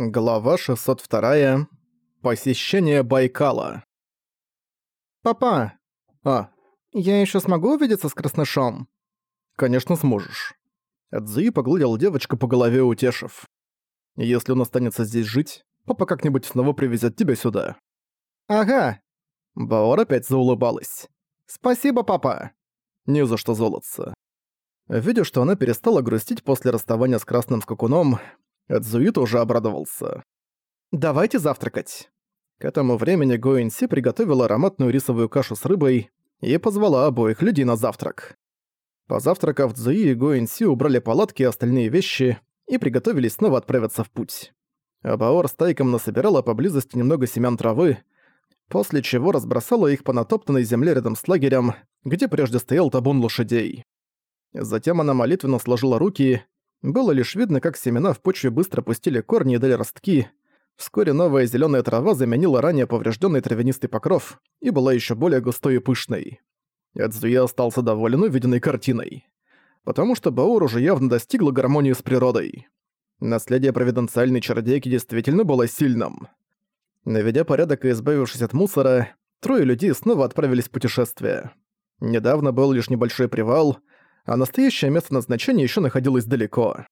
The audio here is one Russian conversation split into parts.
Глава 602. Посещение Байкала. «Папа, А, я еще смогу увидеться с Краснышом?» конечно сможешь. Цзуи погладил девочку по голове, утешив. Если он останется здесь жить, папа как-нибудь снова привезет тебя сюда. «Ага, Баор опять заулыбалась. спасибо, папа!» Не за что золотца. Видя, что она перестала грустить после расставания с красным скакуном, Цзуи тоже обрадовался. «Давайте завтракать». К этому времени Гоинси приготовила ароматную рисовую кашу с рыбой и позвала обоих людей на завтрак. Позавтракав, Цзуи и Гоинси убрали палатки и остальные вещи и приготовились снова отправиться в путь. А Баор с Тайком насобирала поблизости немного семян травы, после чего разбросала их по натоптанной земле рядом с лагерем, где прежде стоял табун лошадей. Затем она молитвенно сложила руки, было лишь видно, как семена в почве быстро пустили корни и дали ростки. Вскоре новая зеленая трава заменила ранее поврежденный травянистый покров и была еще более густой и пышной. Эдзуя остался доволен увиденной картиной. Потому что Баор уже явно достигла гармонии с природой. Наследие провиденциальной чародейки действительно было сильным. Наведя порядок и избавившись от мусора, трое людей снова отправились в путешествие. Недавно был лишь небольшой привал, а настоящее место назначения еще находилось далеко.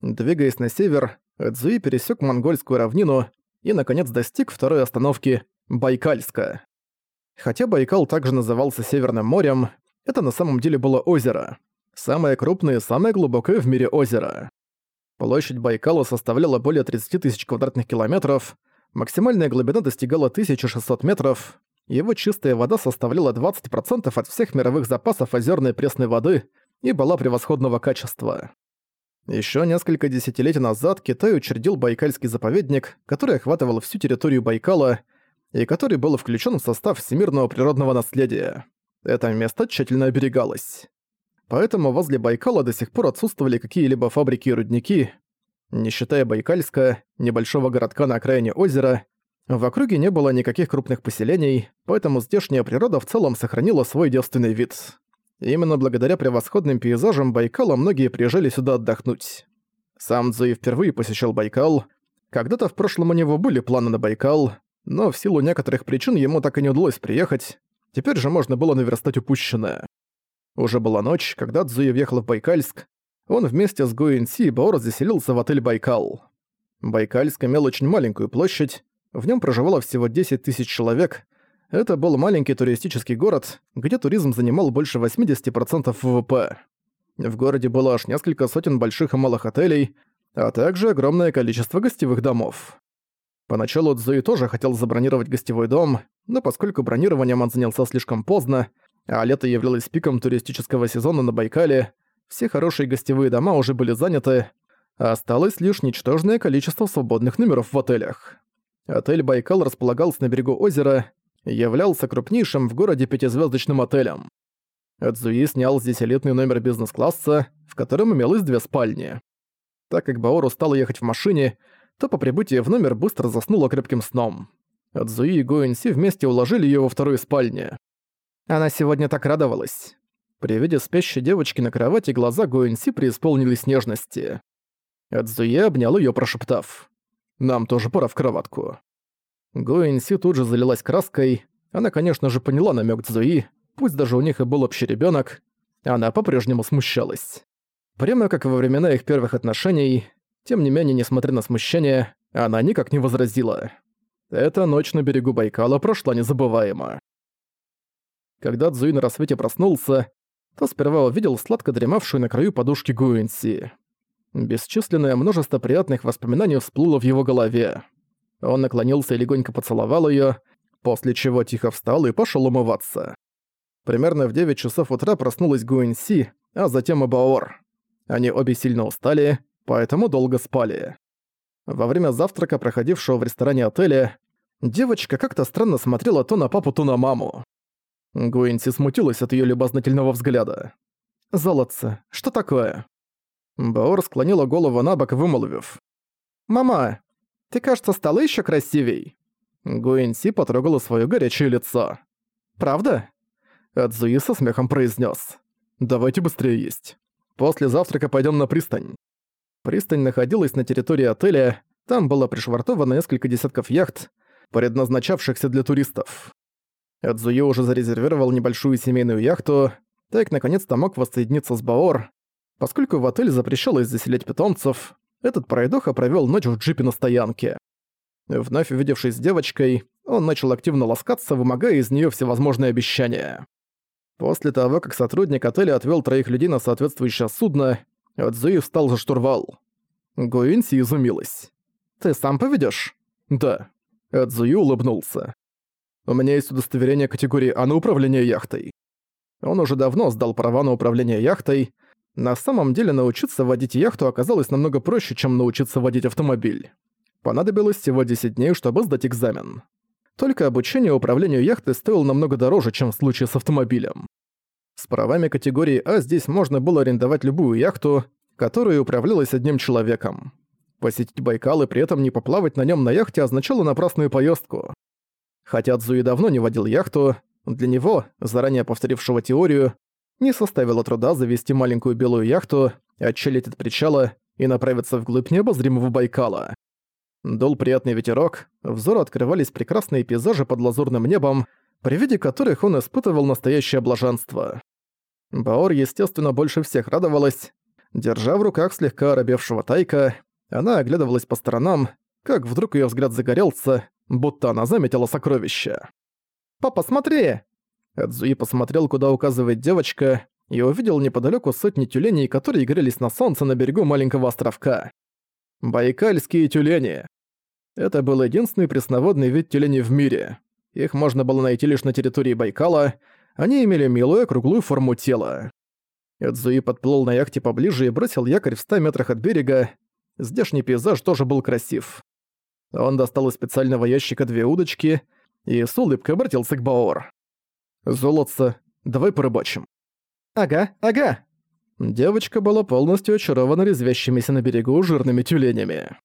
Двигаясь на север, Эдзуи пересек монгольскую равнину и, наконец, достиг второй остановки – Байкальска. Хотя Байкал также назывался Северным морем, это на самом деле было озеро. Самое крупное и самое глубокое в мире озеро. Площадь Байкала составляла более 30 тысяч квадратных километров, максимальная глубина достигала 1600 метров, его чистая вода составляла 20% от всех мировых запасов озерной пресной воды и была превосходного качества. Еще несколько десятилетий назад Китай учредил Байкальский заповедник, который охватывал всю территорию Байкала и который был включен в состав всемирного природного наследия. Это место тщательно оберегалось. Поэтому возле Байкала до сих пор отсутствовали какие-либо фабрики и рудники. Не считая Байкальска, небольшого городка на окраине озера, в округе не было никаких крупных поселений, поэтому здешняя природа в целом сохранила свой девственный вид. Именно благодаря превосходным пейзажам Байкала многие приезжали сюда отдохнуть. Сам Цзуи впервые посещал Байкал. Когда-то в прошлом у него были планы на Байкал, но в силу некоторых причин ему так и не удалось приехать. Теперь же можно было наверстать упущенное. Уже была ночь, когда Цзуи въехал в Байкальск. Он вместе с Гуэнси и Баор заселился в отель «Байкал». Байкальск имел очень маленькую площадь, в нем проживало всего 10 тысяч человек. Это был маленький туристический город, где туризм занимал больше 80% ВВП. В городе было аж несколько сотен больших и малых отелей, а также огромное количество гостевых домов. Поначалу Цзуи тоже хотел забронировать гостевой дом, но поскольку бронированием он занялся слишком поздно, а лето являлось пиком туристического сезона на Байкале, все хорошие гостевые дома уже были заняты, а осталось лишь ничтожное количество свободных номеров в отелях. Отель «Байкал» располагался на берегу озера являлся крупнейшим в городе пятизвездочным отелем. Эдзуи снял здесь элитный номер бизнес-класса, в котором имелось две спальни. Так как Баору стала ехать в машине, то по прибытии в номер быстро заснула крепким сном. Эдзуи и Гуэнси вместе уложили её во второй спальне. Она сегодня так радовалась. При виде спящей девочки на кровати глаза Гуэнси преисполнились нежности. Эдзуи обнял её, прошептав. «Нам тоже пора в кроватку». Гуэнси тут же залилась краской. Она, конечно же, поняла намёк Цзуи, пусть даже у них и был общий ребёнок, она по-прежнему смущалась. Прямо как во времена их первых отношений, тем не менее, несмотря на смущение, она никак не возразила. Эта ночь на берегу Байкала прошла незабываемо. Когда Цзуи на рассвете проснулся, то сперва увидел сладко дремавшую на краю подушки Гуэнси. Бесчисленное множество приятных воспоминаний всплыло в его голове. Он наклонился и легонько поцеловал её, после чего тихо встал и пошёл умываться. Примерно в 9 часов утра проснулась Гуэнси, а затем и Баор. Они обе сильно устали, поэтому долго спали. Во время завтрака, проходившего в ресторане отеля, девочка как-то странно смотрела то на папу, то на маму. Гуэнси смутилась от её любознательного взгляда. «Золотце, что такое?» Баор склонила голову на бок, вымолвив. «Мама, ты, кажется, стала ещё красивей». Гуэнси потрогала своё горячее лицо. «Правда?» Адзуи со смехом произнес. «Давайте быстрее есть. После завтрака пойдём на пристань». Пристань находилась на территории отеля, Там было пришвартовано несколько десятков яхт, предназначавшихся для туристов. Эдзуё уже зарезервировал небольшую семейную яхту, так наконец-то мог воссоединиться с Баор. Поскольку в отеле запрещалось заселять питомцев, этот пройдоха провёл ночь в джипе на стоянке. Вновь увидевшись с девочкой, он начал активно ласкаться, вымогая из неё всевозможные обещания. После того, как сотрудник отеля отвёл троих людей на соответствующее судно, Эдзуи встал за штурвал. Гуинси изумилась. «Ты сам поведёшь?» «Да». Эдзуи улыбнулся. «У меня есть удостоверение категории А на управление яхтой». Он уже давно сдал права на управление яхтой. На самом деле научиться водить яхту оказалось намного проще, чем научиться водить автомобиль. Понадобилось всего 10 дней, чтобы сдать экзамен. Только обучение управлению яхтой стоило намного дороже, чем в случае с автомобилем. С правами категории А здесь можно было арендовать любую яхту, которая управлялась одним человеком. Посетить Байкал и при этом не поплавать на нем на яхте означало напрасную поездку. Хотя Цзуи давно не водил яхту, для него, заранее повторившего теорию, не составило труда завести маленькую белую яхту, отчалить от причала и направиться вглубь необозримого Байкала. Дул приятный ветерок, взору открывались прекрасные пейзажи под лазурным небом, при виде которых он испытывал настоящее блаженство. Баор, естественно, больше всех радовалась. Держа в руках слегка оробевшего Тайка, она оглядывалась по сторонам, как вдруг её взгляд загорелся, будто она заметила сокровище. «Папа, смотри!» Эдзуи посмотрел, куда указывает девочка, и увидел неподалёку сотни тюленей, которые грелись на солнце на берегу маленького островка. Байкальские тюлени. Это был единственный пресноводный вид тюленей в мире. Их можно было найти лишь на территории Байкала, они имели милую круглую форму тела. Эдзуи подплыл на яхте поближе и бросил якорь в 100 метрах от берега. Здешний пейзаж тоже был красив. Он достал из специального ящика две удочки и с улыбкой обратился к Баор. «Золотце, давай порыбачим». «Ага, ага». Девочка была полностью очарована резвящимися на берегу жирными тюленями.